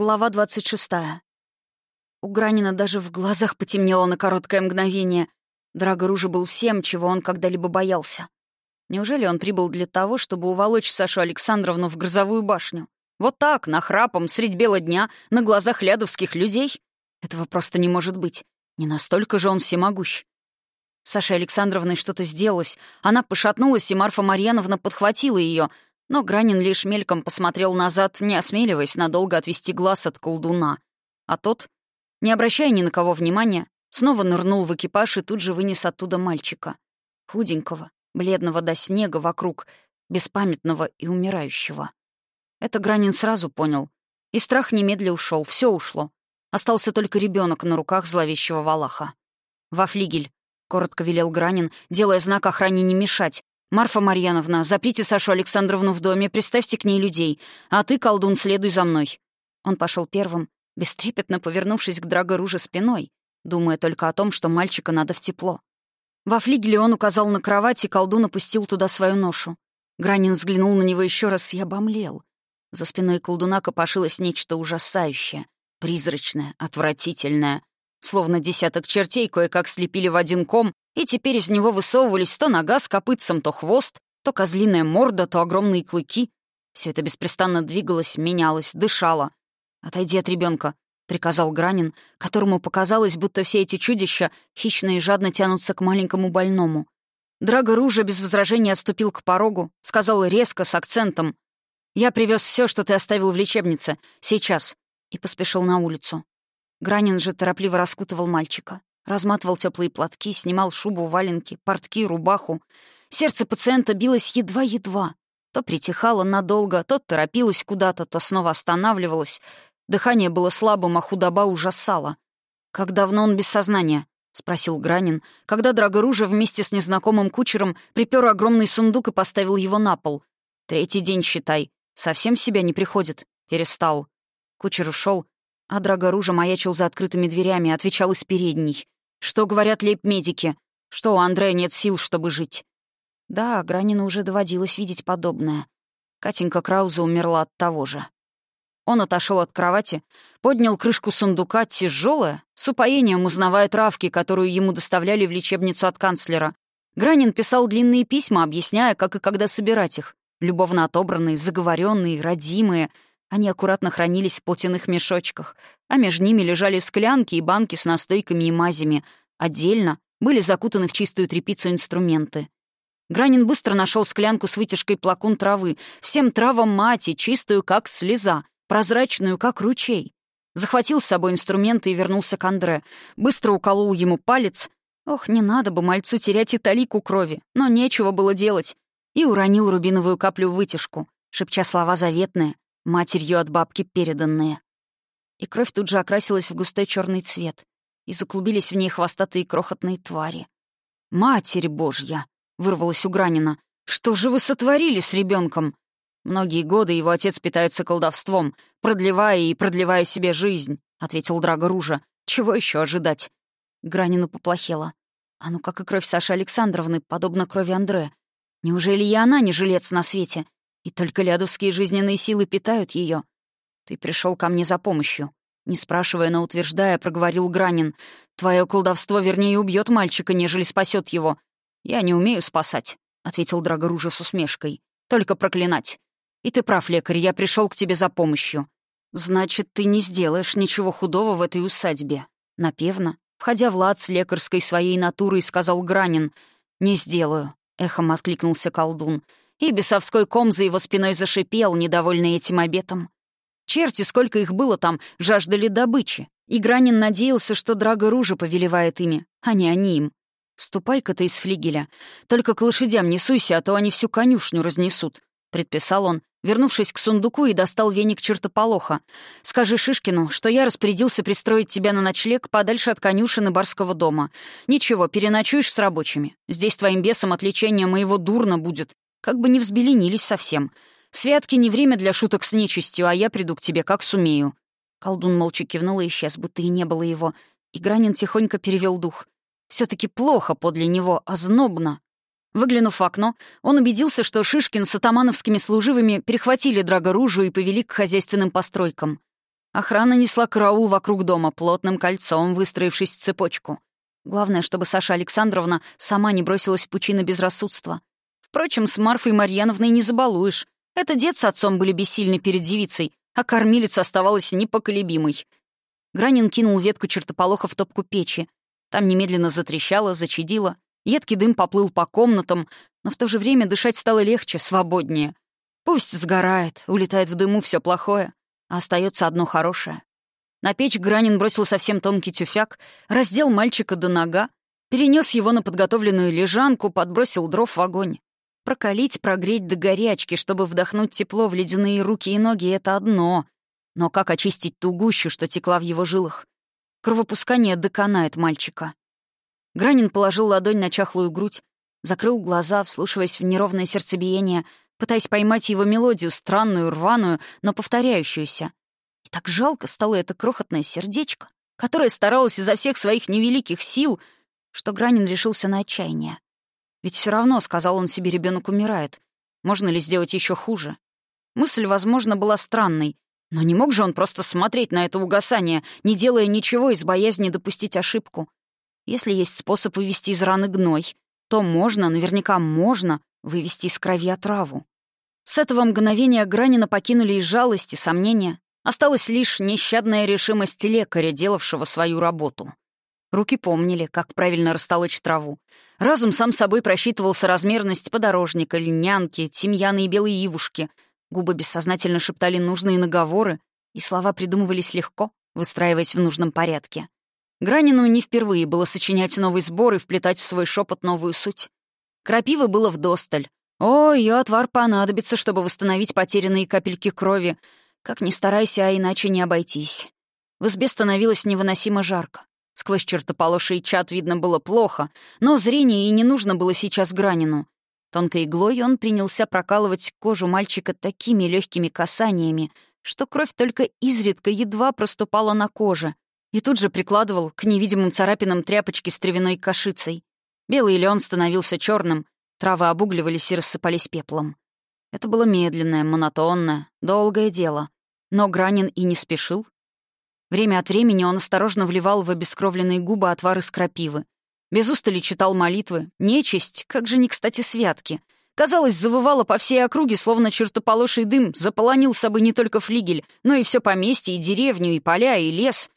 Глава двадцать шестая. У Гранина даже в глазах потемнело на короткое мгновение. Драго Ружа был всем, чего он когда-либо боялся. Неужели он прибыл для того, чтобы уволочь Сашу Александровну в грозовую башню? Вот так, нахрапом, средь бела дня, на глазах лядовских людей? Этого просто не может быть. Не настолько же он всемогущ. Саше Александровной что-то сделалось. Она пошатнулась, и Марфа Марьяновна подхватила ее — но Гранин лишь мельком посмотрел назад, не осмеливаясь надолго отвести глаз от колдуна. А тот, не обращая ни на кого внимания, снова нырнул в экипаж и тут же вынес оттуда мальчика. Худенького, бледного до снега вокруг, беспамятного и умирающего. Это Гранин сразу понял. И страх немедля ушел, все ушло. Остался только ребенок на руках зловещего Валаха. «Во флигель», — коротко велел Гранин, делая знак охране не мешать, «Марфа Марьяновна, заприте Сашу Александровну в доме, приставьте к ней людей, а ты, колдун, следуй за мной». Он пошел первым, бестрепетно повернувшись к Драго Руже спиной, думая только о том, что мальчика надо в тепло. Во флигеле он указал на кровать, и колдун опустил туда свою ношу. Гранин взглянул на него еще раз и обомлел. За спиной колдуна копошилось нечто ужасающее, призрачное, отвратительное. Словно десяток чертей кое-как слепили в один ком и теперь из него высовывались то нога с копытцем, то хвост, то козлиная морда, то огромные клыки. Все это беспрестанно двигалось, менялось, дышало. «Отойди от ребенка, приказал Гранин, которому показалось, будто все эти чудища хищно и жадно тянутся к маленькому больному. Драго Ружа без возражения отступил к порогу, сказал резко, с акцентом. «Я привез все, что ты оставил в лечебнице. Сейчас». И поспешил на улицу. Гранин же торопливо раскутывал мальчика. Разматывал теплые платки, снимал шубу, валенки, портки, рубаху. Сердце пациента билось едва-едва. То притихало надолго, то торопилось куда-то, то снова останавливалось. Дыхание было слабым, а худоба ужасала. «Как давно он без сознания?» — спросил Гранин, когда Драгоружа вместе с незнакомым кучером припер огромный сундук и поставил его на пол. «Третий день, считай. Совсем себя не приходит. Перестал». Кучер ушел, а Драгоружа маячил за открытыми дверями, отвечал из передней. «Что говорят лейб-медики? Что у Андрея нет сил, чтобы жить?» Да, Гранину уже доводилось видеть подобное. Катенька Крауза умерла от того же. Он отошел от кровати, поднял крышку сундука, тяжелая, с упоением узнавая травки, которую ему доставляли в лечебницу от канцлера. Гранин писал длинные письма, объясняя, как и когда собирать их. Любовно отобранные, заговоренные, родимые — они аккуратно хранились в платяных мешочках, а между ними лежали склянки и банки с настойками и мазями. Отдельно были закутаны в чистую тряпицу инструменты. Гранин быстро нашел склянку с вытяжкой плакун травы, всем травам мати, чистую, как слеза, прозрачную, как ручей. Захватил с собой инструменты и вернулся к Андре. Быстро уколол ему палец. Ох, не надо бы мальцу терять и талику крови, но нечего было делать. И уронил рубиновую каплю в вытяжку, шепча слова заветные, матерью от бабки переданные. И кровь тут же окрасилась в густой черный цвет, и заклубились в ней хвостатые крохотные твари. «Матерь Божья!» — вырвалась у Гранина. «Что же вы сотворили с ребенком? Многие годы его отец питается колдовством, продлевая и продлевая себе жизнь», — ответил Драго Ружа. «Чего еще ожидать?» Гранину поплохело. А ну как и кровь Саши Александровны, подобно крови Андре. Неужели и она не жилец на свете? И только лядовские жизненные силы питают ее. Ты пришел ко мне за помощью. Не спрашивая, но утверждая, проговорил Гранин. Твое колдовство вернее убьет мальчика, нежели спасет его. Я не умею спасать, ответил Драгоружа с усмешкой. Только проклинать. И ты прав, лекарь, я пришел к тебе за помощью. Значит, ты не сделаешь ничего худого в этой усадьбе. Напевно, входя в лад с лекарской своей натурой, сказал Гранин. «Не сделаю», — эхом откликнулся колдун и бесовской ком за его спиной зашипел, недовольный этим обетом. Черти, сколько их было там, жаждали добычи, и Гранин надеялся, что Драго Ружа повелевает ими, а не они им. «Ступай-ка ты из флигеля. Только к лошадям не суйся, а то они всю конюшню разнесут», — предписал он, вернувшись к сундуку и достал веник чертополоха. «Скажи Шишкину, что я распорядился пристроить тебя на ночлег подальше от конюшины барского дома. Ничего, переночуешь с рабочими. Здесь твоим бесом от моего дурно будет. Как бы не взбеленились совсем. Святки не время для шуток с нечистью, а я приду к тебе, как сумею». Колдун молча кивнул и исчез, будто и не было его. И Гранин тихонько перевел дух. все таки плохо подле него, а знобно. Выглянув в окно, он убедился, что Шишкин с атамановскими служивыми перехватили драгоружу и повели к хозяйственным постройкам. Охрана несла караул вокруг дома, плотным кольцом, выстроившись в цепочку. Главное, чтобы Саша Александровна сама не бросилась в пучины безрассудства. Впрочем, с Марфой Марьяновной не забалуешь. Это дед с отцом были бессильны перед девицей, а кормилица оставалась непоколебимой. Гранин кинул ветку чертополоха в топку печи. Там немедленно затрещало, зачадило. Едкий дым поплыл по комнатам, но в то же время дышать стало легче, свободнее. Пусть сгорает, улетает в дыму все плохое, а остается одно хорошее. На печь Гранин бросил совсем тонкий тюфяк, раздел мальчика до нога, перенес его на подготовленную лежанку, подбросил дров в огонь. Прокалить, прогреть до горячки, чтобы вдохнуть тепло в ледяные руки и ноги — это одно. Но как очистить ту гущу, что текла в его жилах? Кровопускание доконает мальчика. Гранин положил ладонь на чахлую грудь, закрыл глаза, вслушиваясь в неровное сердцебиение, пытаясь поймать его мелодию, странную, рваную, но повторяющуюся. И так жалко стало это крохотное сердечко, которое старалось изо всех своих невеликих сил, что Гранин решился на отчаяние. Ведь все равно, сказал он себе, ребенок умирает. Можно ли сделать еще хуже? Мысль, возможно, была странной, но не мог же он просто смотреть на это угасание, не делая ничего из боязни допустить ошибку. Если есть способ вывести из раны гной, то можно, наверняка можно, вывести из крови отраву. С этого мгновения Гранина покинули и жалость, и сомнения. Осталась лишь нещадная решимость лекаря, делавшего свою работу. Руки помнили, как правильно растолочь траву. Разум сам собой просчитывал соразмерность подорожника, льнянки, тимьяна и белой ивушки. Губы бессознательно шептали нужные наговоры, и слова придумывались легко, выстраиваясь в нужном порядке. Гранину не впервые было сочинять новый сбор и вплетать в свой шепот новую суть. Крапивы было вдосталь. О, ее отвар понадобится, чтобы восстановить потерянные капельки крови. Как ни старайся, а иначе не обойтись. В избе становилось невыносимо жарко. Сквозь чертополоший чат видно было плохо, но зрение и не нужно было сейчас Гранину. Тонкой иглой он принялся прокалывать кожу мальчика такими легкими касаниями, что кровь только изредка едва проступала на коже, и тут же прикладывал к невидимым царапинам тряпочки с травяной кашицей. Белый лен становился черным, травы обугливались и рассыпались пеплом. Это было медленное, монотонное, долгое дело. Но Гранин и не спешил, Время от времени он осторожно вливал в обескровленные губы отвар из крапивы. Без устали читал молитвы. Нечисть, как же не кстати святки. Казалось, завывала по всей округе, словно чертополоший дым, заполонил собой не только флигель, но и все поместье, и деревню, и поля, и лес.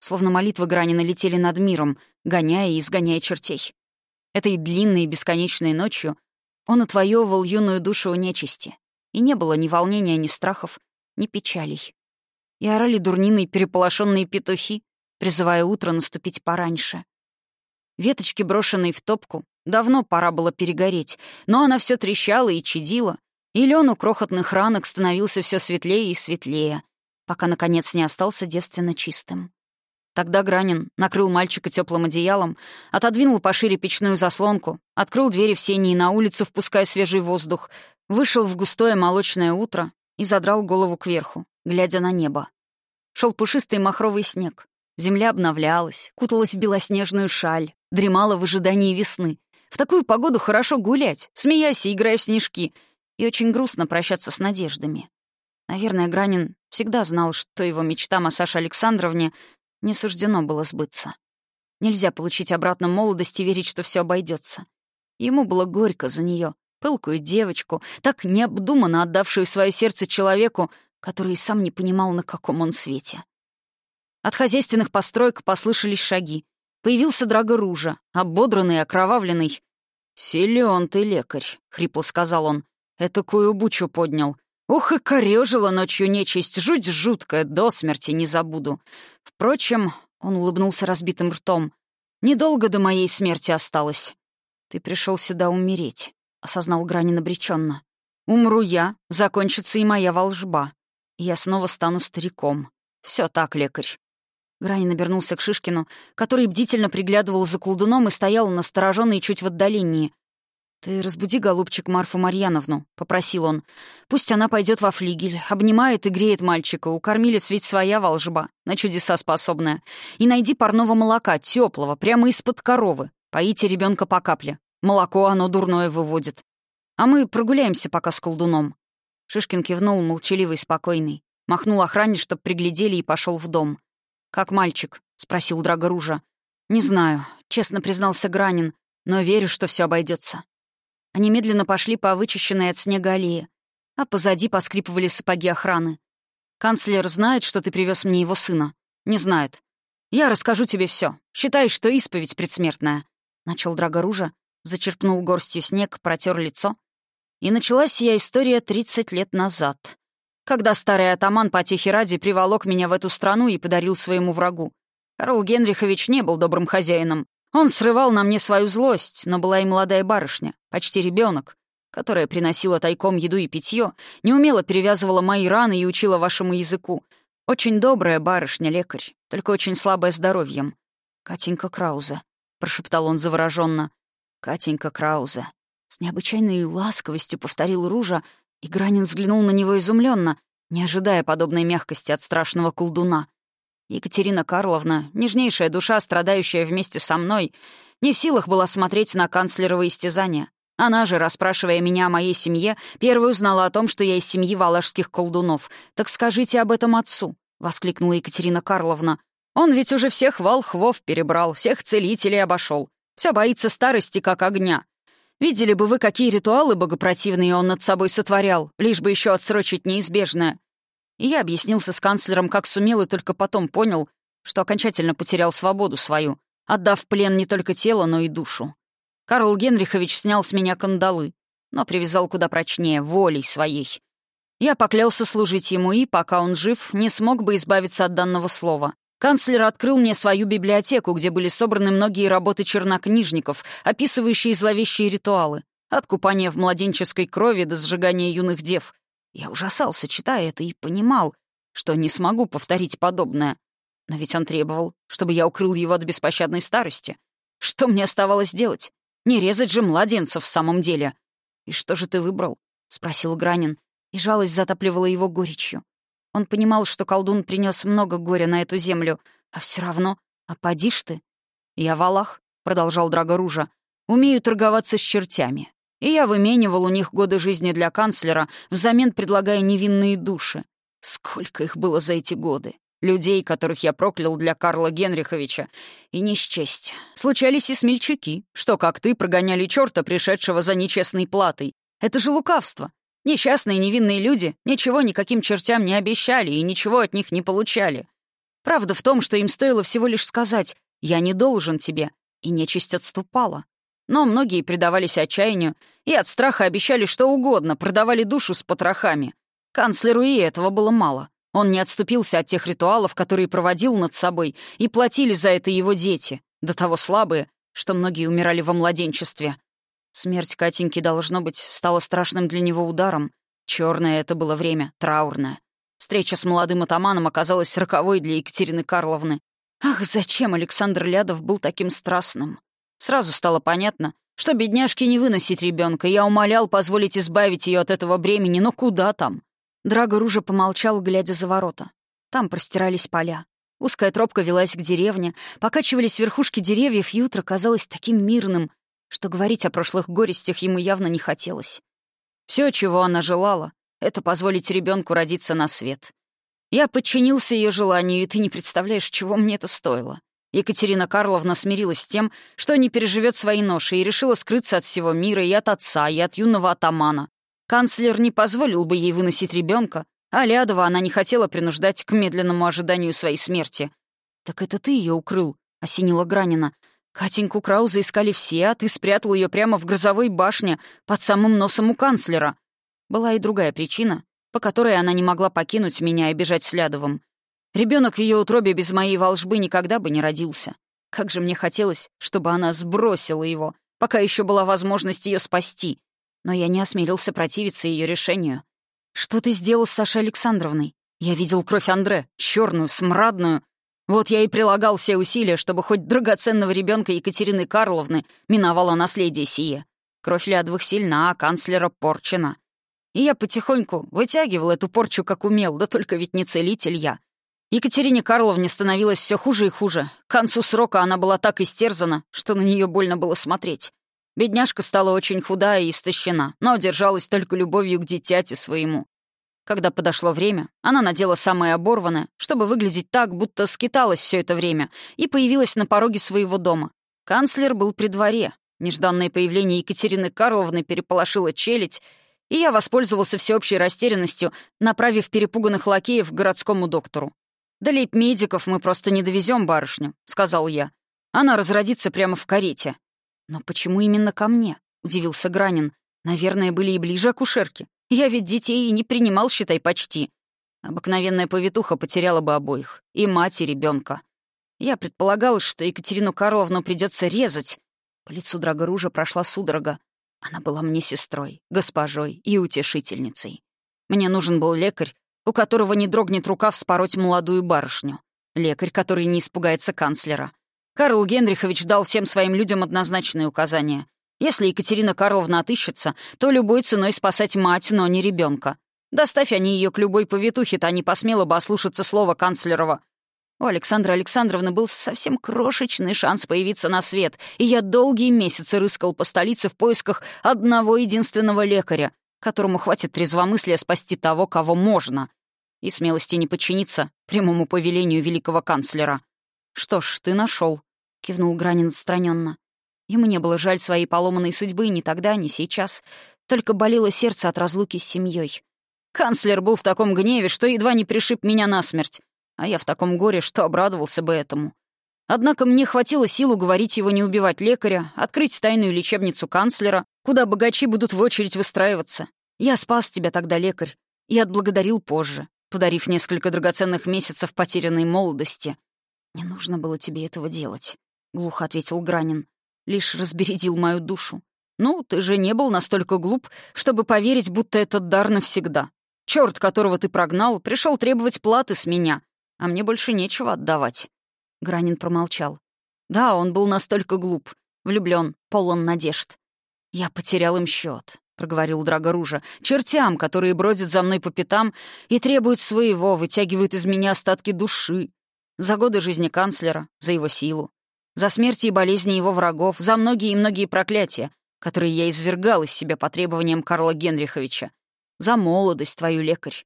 Словно молитвы грани налетели над миром, гоняя и изгоняя чертей. Этой длинной и бесконечной ночью он отвоевывал юную душу у нечисти. И не было ни волнения, ни страхов, ни печалей и орали дурниной переполошенные петухи, призывая утро наступить пораньше. Веточки, брошенные в топку, давно пора было перегореть, но она все трещала и чадила, и лен у крохотных ранок становился все светлее и светлее, пока, наконец, не остался девственно чистым. Тогда Гранин накрыл мальчика теплым одеялом, отодвинул пошире печную заслонку, открыл двери в сени и на улицу, впуская свежий воздух, вышел в густое молочное утро и задрал голову кверху, глядя на небо. Шел пушистый махровый снег. Земля обновлялась, куталась в белоснежную шаль, дремала в ожидании весны. В такую погоду хорошо гулять, смеясь и играя в снежки. И очень грустно прощаться с надеждами. Наверное, Гранин всегда знал, что его мечтам о Саше Александровне не суждено было сбыться. Нельзя получить обратно молодость и верить, что все обойдется. Ему было горько за нее, пылкую девочку, так необдуманно отдавшую свое сердце человеку, который и сам не понимал, на каком он свете. От хозяйственных построек послышались шаги. Появился Драго Ружа, ободранный, окровавленный. «Силён ты, лекарь», — хрипло сказал он. «Этакую бучу поднял. Ух, и корёжила ночью нечисть, жуть жуткая, до смерти не забуду. Впрочем, — он улыбнулся разбитым ртом, — недолго до моей смерти осталось. Ты пришел сюда умереть, — осознал Гранин обреченно. Умру я, закончится и моя волжба я снова стану стариком. Все так, лекарь». Гранин обернулся к Шишкину, который бдительно приглядывал за колдуном и стоял настороженный чуть в отдалении. «Ты разбуди, голубчик, Марфу Марьяновну», — попросил он. «Пусть она пойдет во флигель, обнимает и греет мальчика. У кормилец ведь своя волжба, на чудеса способная. И найди парного молока, теплого, прямо из-под коровы. Поите ребенка по капле. Молоко оно дурное выводит. А мы прогуляемся пока с колдуном». Шишкин кивнул, молчаливый, спокойный. Махнул охране, чтоб приглядели, и пошел в дом. «Как мальчик?» — спросил Драгоружа. «Не знаю», — честно признался Гранин, «но верю, что все обойдется. Они медленно пошли по вычищенной от снега аллее, а позади поскрипывали сапоги охраны. «Канцлер знает, что ты привез мне его сына?» «Не знает. Я расскажу тебе все. Считай, что исповедь предсмертная». Начал Драгоружа, зачерпнул горстью снег, протер лицо. И началась сия история 30 лет назад, когда старый атаман потехи ради приволок меня в эту страну и подарил своему врагу. Карл Генрихович не был добрым хозяином. Он срывал на мне свою злость, но была и молодая барышня, почти ребенок, которая приносила тайком еду и питье, неумело перевязывала мои раны и учила вашему языку. Очень добрая барышня-лекарь, только очень слабая здоровьем. «Катенька Краузе», — прошептал он завороженно. «Катенька Краузе». С необычайной ласковостью повторил Ружа, и Гранин взглянул на него изумленно, не ожидая подобной мягкости от страшного колдуна. Екатерина Карловна, нежнейшая душа, страдающая вместе со мной, не в силах была смотреть на канцлерово истязания. Она же, расспрашивая меня о моей семье, первой узнала о том, что я из семьи валашских колдунов. «Так скажите об этом отцу», — воскликнула Екатерина Карловна. «Он ведь уже всех волхвов перебрал, всех целителей обошел. Все боится старости, как огня. Видели бы вы, какие ритуалы богопротивные он над собой сотворял, лишь бы еще отсрочить неизбежное. И я объяснился с канцлером, как сумел, и только потом понял, что окончательно потерял свободу свою, отдав в плен не только тело, но и душу. Карл Генрихович снял с меня кандалы, но привязал куда прочнее, волей своей. Я поклялся служить ему и, пока он жив, не смог бы избавиться от данного слова. Канцлер открыл мне свою библиотеку, где были собраны многие работы чернокнижников, описывающие зловещие ритуалы. От купания в младенческой крови до сжигания юных дев. Я ужасался, читая это, и понимал, что не смогу повторить подобное. Но ведь он требовал, чтобы я укрыл его от беспощадной старости. Что мне оставалось делать? Не резать же младенцев в самом деле. «И что же ты выбрал?» — спросил Гранин, и жалость затапливала его горечью. Он понимал, что колдун принес много горя на эту землю, а все равно, а поди ты. «Я Валах», — продолжал Драгоружа, — «умею торговаться с чертями и я выменивал у них годы жизни для канцлера, взамен предлагая невинные души. Сколько их было за эти годы! Людей, которых я проклял для Карла Генриховича. И не счесть. Случались и смельчаки, что, как ты, прогоняли черта, пришедшего за нечестной платой. Это же лукавство. Несчастные невинные люди ничего никаким чертям не обещали и ничего от них не получали. Правда в том, что им стоило всего лишь сказать «я не должен тебе», и нечисть отступала. Но многие предавались отчаянию и от страха обещали что угодно, продавали душу с потрохами. Канцлеру и этого было мало. Он не отступился от тех ритуалов, которые проводил над собой, и платили за это его дети, до того слабые, что многие умирали во младенчестве. Смерть Катеньки, должно быть, стала страшным для него ударом. Черное это было время, траурное. Встреча с молодым атаманом оказалась роковой для Екатерины Карловны. Ах, зачем Александр Лядов был таким страстным? Сразу стало понятно, что бедняжке не выносить ребенка. Я умолял позволить избавить ее от этого бремени, но куда там? Драго Ружа помолчал, глядя за ворота. Там простирались поля. Узкая тропка велась к деревне, покачивались верхушки деревьев, и утро казалось таким мирным, что говорить о прошлых горестях ему явно не хотелось. Все, чего она желала, — это позволить ребенку родиться на свет. Я подчинился ее желанию, и ты не представляешь, чего мне это стоило. Екатерина Карловна смирилась с тем, что не переживет свои ноши, и решила скрыться от всего мира и от отца, и от юного атамана. Канцлер не позволил бы ей выносить ребенка, а Лядова она не хотела принуждать к медленному ожиданию своей смерти. «Так это ты ее укрыл», — осенила Гранина. «Катеньку Крауза искали все, а ты спрятал ее прямо в грозовой башне под самым носом у канцлера». Была и другая причина, по которой она не могла покинуть меня и бежать с Лядовым. Ребенок в ее утробе без моей волжбы никогда бы не родился. Как же мне хотелось, чтобы она сбросила его, пока еще была возможность ее спасти. Но я не осмелился противиться ее решению. «Что ты сделал с Сашей Александровной? Я видел кровь Андре, черную, смрадную. Вот я и прилагал все усилия, чтобы хоть драгоценного ребенка Екатерины Карловны миновало наследие сие. Кровь Лядовых сильна, а канцлера порчена. И я потихоньку вытягивал эту порчу, как умел, да только ведь не целитель я. Екатерине Карловне становилось все хуже и хуже. К концу срока она была так истерзана, что на нее больно было смотреть. Бедняжка стала очень худая и истощена, но держалась только любовью к дитяте своему. Когда подошло время, она надела самое оборванное, чтобы выглядеть так, будто скиталась все это время, и появилась на пороге своего дома. Канцлер был при дворе. Нежданное появление Екатерины Карловны переполошило челядь, и я воспользовался всеобщей растерянностью, направив перепуганных лакеев к городскому доктору. «Да лейб-медиков мы просто не довезем барышню», — сказал я. «Она разродится прямо в карете». «Но почему именно ко мне?» — удивился Гранин. «Наверное, были и ближе акушерки. Я ведь детей и не принимал, считай, почти. Обыкновенная повитуха потеряла бы обоих. И мать, и ребенка. Я предполагал, что Екатерину Карловну придется резать. По лицу Драгоружа прошла судорога. Она была мне сестрой, госпожой и утешительницей. Мне нужен был лекарь, у которого не дрогнет рука вспороть молодую барышню. Лекарь, который не испугается канцлера. Карл Генрихович дал всем своим людям однозначные указания. Если Екатерина Карловна отыщется, то любой ценой спасать мать, но не ребенка. Доставь они ее к любой повитухе, то не посмела бы ослушаться слова канцлерова. У Александры Александровны был совсем крошечный шанс появиться на свет, и я долгие месяцы рыскал по столице в поисках одного единственного лекаря, которому хватит трезвомыслия спасти того, кого можно, и смелости не подчиниться прямому повелению великого канцлера. «Что ж, ты нашел, кивнул Гранин отстраненно. Ему не было жаль своей поломанной судьбы ни тогда, ни сейчас. Только болело сердце от разлуки с семьей. Канцлер был в таком гневе, что едва не пришиб меня насмерть. А я в таком горе, что обрадовался бы этому. Однако мне хватило сил уговорить его не убивать лекаря, открыть тайную лечебницу канцлера, куда богачи будут в очередь выстраиваться. Я спас тебя тогда, лекарь, и отблагодарил позже, подарив несколько драгоценных месяцев потерянной молодости. «Не нужно было тебе этого делать», — глухо ответил Гранин лишь разбередил мою душу. Ну, ты же не был настолько глуп, чтобы поверить, будто этот дар навсегда. Черт, которого ты прогнал, пришел требовать платы с меня, а мне больше нечего отдавать. Гранин промолчал. Да, он был настолько глуп, влюблен, полон надежд. Я потерял им счет, проговорил Драгоружа, чертям, которые бродят за мной по пятам и требуют своего, вытягивают из меня остатки души. За годы жизни канцлера, за его силу, за смерти и болезни его врагов, за многие и многие проклятия, которые я извергал из себя по требованиям Карла Генриховича, за молодость твою, лекарь.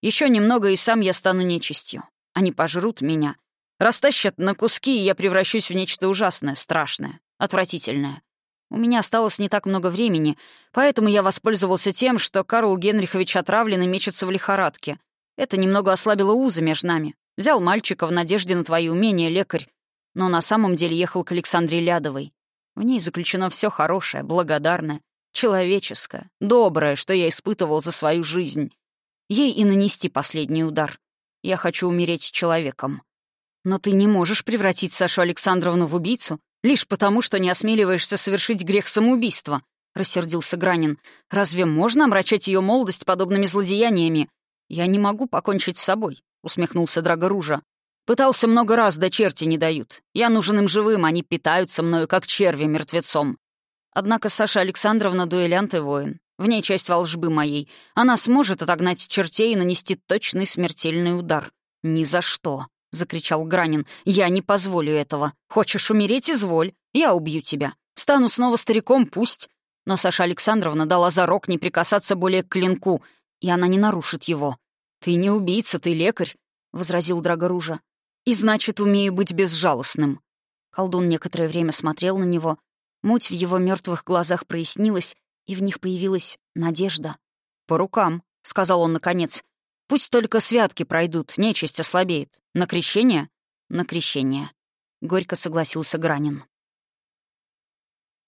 Еще немного, и сам я стану нечистью. Они пожрут меня, растащат на куски, и я превращусь в нечто ужасное, страшное, отвратительное. У меня осталось не так много времени, поэтому я воспользовался тем, что Карл Генрихович отравлен и мечется в лихорадке. Это немного ослабило узы между нами. Взял мальчика в надежде на твои умения, лекарь, но на самом деле ехал к Александре Лядовой. В ней заключено все хорошее, благодарное, человеческое, доброе, что я испытывал за свою жизнь. Ей и нанести последний удар. Я хочу умереть человеком. Но ты не можешь превратить Сашу Александровну в убийцу лишь потому, что не осмеливаешься совершить грех самоубийства, — рассердился Гранин. «Разве можно омрачать ее молодость подобными злодеяниями? Я не могу покончить с собой», — усмехнулся Драгоружа. Пытался много раз, да черти не дают. Я нужен им живым, они питаются мною, как черви мертвецом. Однако Саша Александровна — дуэлянт и воин. В ней часть волжбы моей. Она сможет отогнать чертей и нанести точный смертельный удар. «Ни за что!» — закричал Гранин. «Я не позволю этого. Хочешь умереть — изволь. Я убью тебя. Стану снова стариком, пусть». Но Саша Александровна дала зарок не прикасаться более к клинку, и она не нарушит его. «Ты не убийца, ты лекарь», — возразил Драгоружа. И значит, умею быть безжалостным. Колдун некоторое время смотрел на него. Муть в его мертвых глазах прояснилась, и в них появилась надежда. «По рукам», — сказал он наконец. «Пусть только святки пройдут, нечисть ослабеет. На крещение?» «На крещение», — горько согласился Гранин.